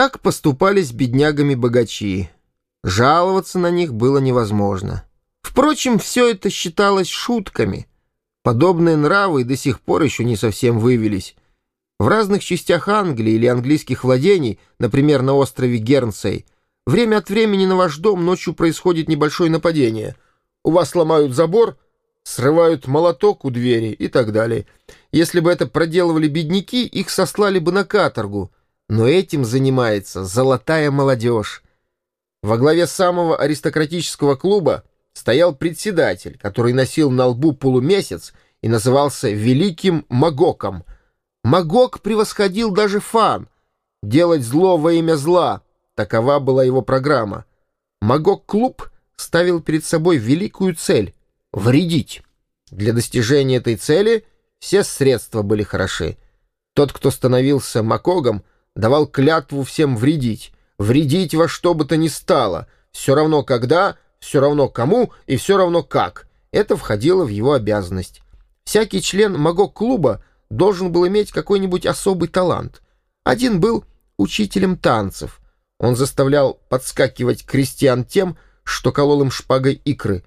Так поступали с беднягами богачи. Жаловаться на них было невозможно. Впрочем, все это считалось шутками. Подобные нравы до сих пор еще не совсем вывелись. В разных частях Англии или английских владений, например, на острове Гернсей, время от времени на ваш дом ночью происходит небольшое нападение. У вас ломают забор, срывают молоток у двери и так далее. Если бы это проделывали бедняки, их сослали бы на каторгу. Но этим занимается золотая молодежь. Во главе самого аристократического клуба стоял председатель, который носил на лбу полумесяц и назывался Великим Магоком. Магок превосходил даже фан. Делать зло во имя зла — такова была его программа. Магок-клуб ставил перед собой великую цель — вредить. Для достижения этой цели все средства были хороши. Тот, кто становился Макогом, давал клятву всем вредить. Вредить во что бы то ни стало. Все равно когда, все равно кому и все равно как. Это входило в его обязанность. Всякий член Магок-клуба должен был иметь какой-нибудь особый талант. Один был учителем танцев. Он заставлял подскакивать крестьян тем, что колол им шпагой икры.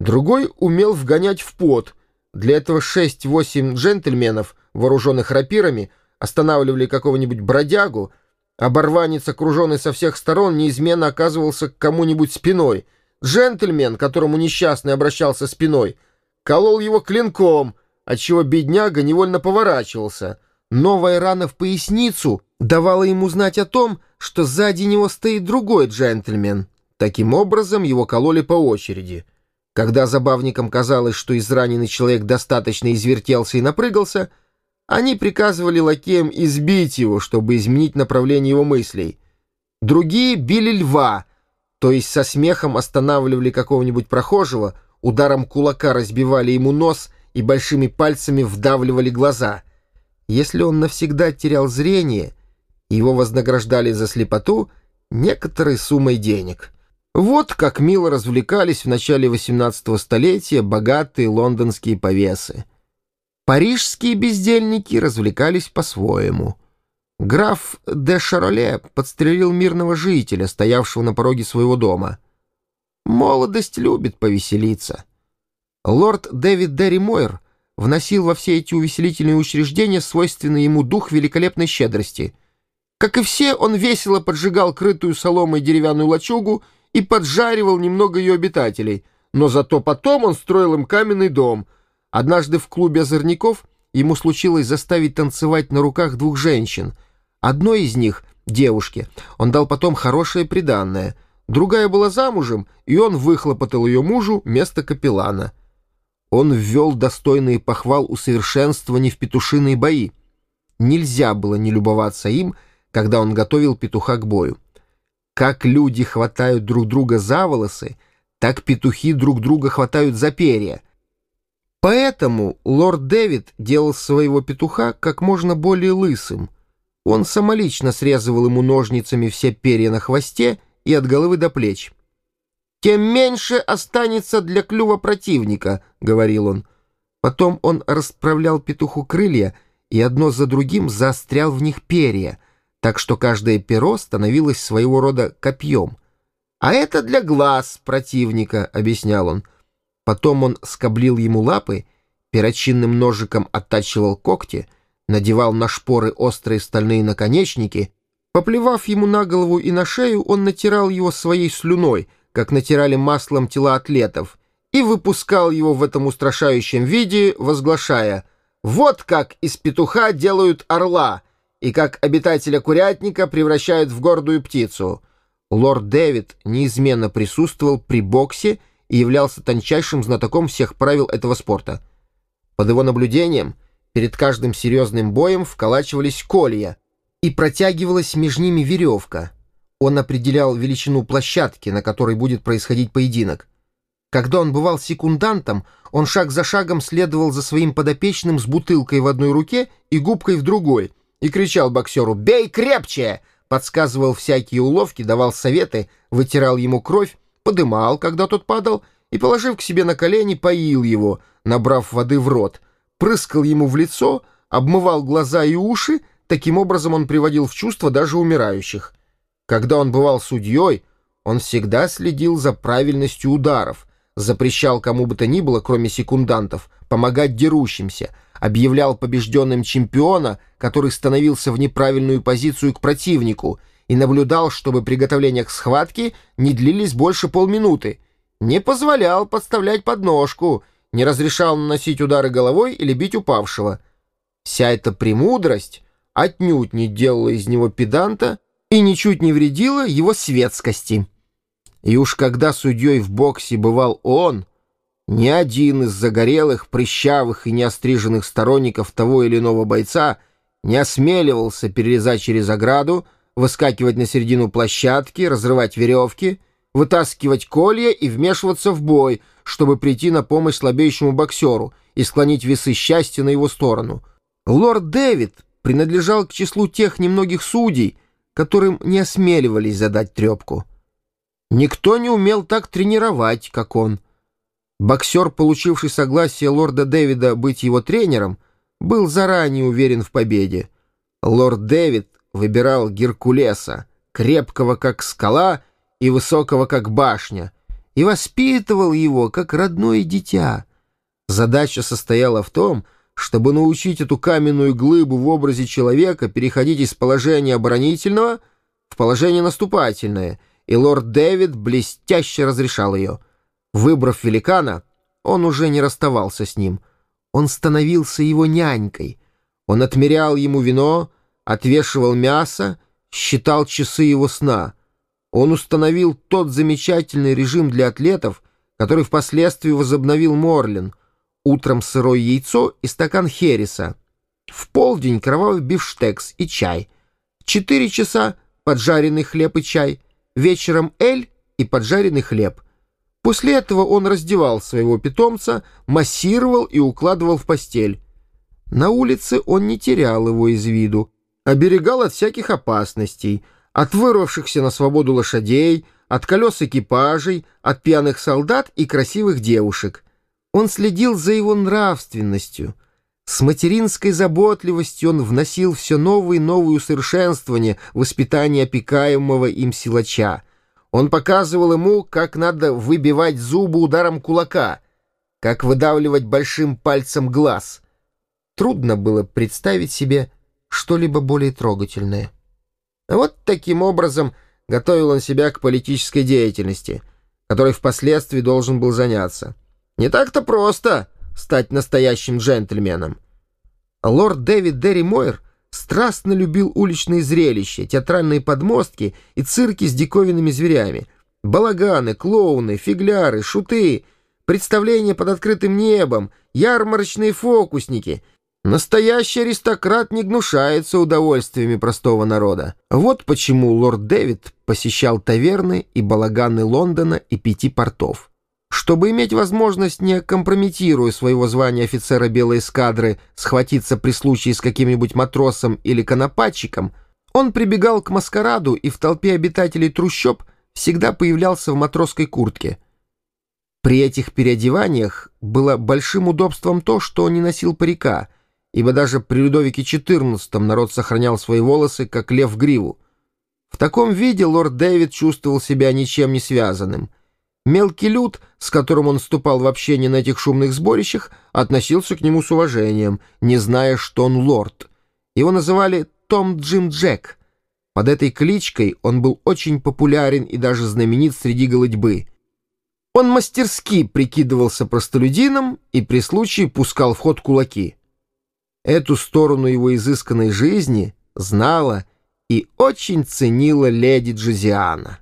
Другой умел вгонять в пот. Для этого шесть-восемь джентльменов, вооруженных рапирами, останавливали какого-нибудь бродягу, оборванец, окруженный со всех сторон, неизменно оказывался к кому-нибудь спиной. Джентльмен, которому несчастный обращался спиной, колол его клинком, отчего бедняга невольно поворачивался. Новая рана в поясницу давала ему знать о том, что сзади него стоит другой джентльмен. Таким образом, его кололи по очереди — когда забавникам казалось, что израненный человек достаточно извертелся и напрыгался, они приказывали лакеям избить его, чтобы изменить направление его мыслей. Другие били льва, то есть со смехом останавливали какого-нибудь прохожего, ударом кулака разбивали ему нос и большими пальцами вдавливали глаза. Если он навсегда терял зрение, его вознаграждали за слепоту некоторой суммой денег — вот как мило развлекались в начале XVIII столетия богатые лондонские повесы. Парижские бездельники развлекались по-своему. Граф де Шароле подстрелил мирного жителя, стоявшего на пороге своего дома. Молодость любит повеселиться. Лорд Дэвид Дерри Мойер вносил во все эти увеселительные учреждения свойственный ему дух великолепной щедрости. Как и все, он весело поджигал крытую соломой деревянную лачугу и поджаривал немного ее обитателей, но зато потом он строил им каменный дом. Однажды в клубе озорников ему случилось заставить танцевать на руках двух женщин. Одной из них, девушке, он дал потом хорошее приданное. Другая была замужем, и он выхлопотал ее мужу место капеллана. Он ввел достойные похвал усовершенствования в петушиные бои. Нельзя было не любоваться им, когда он готовил петуха к бою. Как люди хватают друг друга за волосы, так петухи друг друга хватают за перья. Поэтому лорд Дэвид делал своего петуха как можно более лысым. Он самолично срезывал ему ножницами все перья на хвосте и от головы до плеч. «Тем меньше останется для клюва противника», — говорил он. Потом он расправлял петуху крылья и одно за другим заострял в них перья — так что каждое перо становилось своего рода копьем. «А это для глаз противника», — объяснял он. Потом он скоблил ему лапы, перочинным ножиком оттачивал когти, надевал на шпоры острые стальные наконечники. Поплевав ему на голову и на шею, он натирал его своей слюной, как натирали маслом тела атлетов, и выпускал его в этом устрашающем виде, возглашая «Вот как из петуха делают орла!» и как обитателя курятника превращают в гордую птицу. Лорд Дэвид неизменно присутствовал при боксе и являлся тончайшим знатоком всех правил этого спорта. Под его наблюдением перед каждым серьезным боем вколачивались колья, и протягивалась между ними веревка. Он определял величину площадки, на которой будет происходить поединок. Когда он бывал секундантом, он шаг за шагом следовал за своим подопечным с бутылкой в одной руке и губкой в другой — и кричал боксеру «Бей крепче!» подсказывал всякие уловки, давал советы, вытирал ему кровь, подымал, когда тот падал, и, положив к себе на колени, поил его, набрав воды в рот, прыскал ему в лицо, обмывал глаза и уши, таким образом он приводил в чувство даже умирающих. Когда он бывал судьей, он всегда следил за правильностью ударов, запрещал кому бы то ни было, кроме секундантов, помогать дерущимся, объявлял побежденным чемпиона, который становился в неправильную позицию к противнику, и наблюдал, чтобы приготовления к схватке не длились больше полминуты, не позволял подставлять подножку, не разрешал наносить удары головой или бить упавшего. Вся эта премудрость отнюдь не делала из него педанта и ничуть не вредила его светскости. И уж когда судьей в боксе бывал он, ни один из загорелых, прыщавых и неостриженных сторонников того или иного бойца не осмеливался перелезать через ограду, выскакивать на середину площадки, разрывать веревки, вытаскивать колья и вмешиваться в бой, чтобы прийти на помощь слабеющему боксеру и склонить весы счастья на его сторону. Лорд Дэвид принадлежал к числу тех немногих судей, которым не осмеливались задать трепку. Никто не умел так тренировать, как он. Боксер, получивший согласие лорда Дэвида быть его тренером, был заранее уверен в победе. Лорд Дэвид выбирал Геркулеса, крепкого как скала и высокого как башня, и воспитывал его как родное дитя. Задача состояла в том, чтобы научить эту каменную глыбу в образе человека переходить из положения оборонительного в положение наступательное — и лорд Дэвид блестяще разрешал ее. Выбрав великана, он уже не расставался с ним. Он становился его нянькой. Он отмерял ему вино, отвешивал мясо, считал часы его сна. Он установил тот замечательный режим для атлетов, который впоследствии возобновил Морлин. Утром сырое яйцо и стакан хереса. В полдень кровавый бифштекс и чай. Четыре часа поджаренный хлеб и чай — вечером эль и поджаренный хлеб. После этого он раздевал своего питомца, массировал и укладывал в постель. На улице он не терял его из виду, оберегал от всяких опасностей, от вырвавшихся на свободу лошадей, от колес экипажей, от пьяных солдат и красивых девушек. Он следил за его нравственностью — с материнской заботливостью он вносил все новые и новые усовершенствования воспитание опекаемого им силача. Он показывал ему, как надо выбивать зубы ударом кулака, как выдавливать большим пальцем глаз. Трудно было представить себе что-либо более трогательное. Вот таким образом готовил он себя к политической деятельности, которой впоследствии должен был заняться. Не так-то просто — стать настоящим джентльменом. Лорд Дэвид Дерри Мойер страстно любил уличные зрелища, театральные подмостки и цирки с диковинными зверями. Балаганы, клоуны, фигляры, шуты, представления под открытым небом, ярмарочные фокусники. Настоящий аристократ не гнушается удовольствиями простого народа. Вот почему лорд Дэвид посещал таверны и балаганы Лондона и пяти портов. Чтобы иметь возможность, не компрометируя своего звания офицера белой эскадры, схватиться при случае с каким-нибудь матросом или конопатчиком, он прибегал к маскараду и в толпе обитателей трущоб всегда появлялся в матросской куртке. При этих переодеваниях было большим удобством то, что он не носил парика, ибо даже при Людовике XIV народ сохранял свои волосы, как лев гриву. В таком виде лорд Дэвид чувствовал себя ничем не связанным — Мелкий люд, с которым он вступал в общение на этих шумных сборищах, относился к нему с уважением, не зная, что он лорд. Его называли Том Джим Джек. Под этой кличкой он был очень популярен и даже знаменит среди голодьбы. Он мастерски прикидывался простолюдином и при случае пускал в ход кулаки. Эту сторону его изысканной жизни знала и очень ценила леди Джозиана.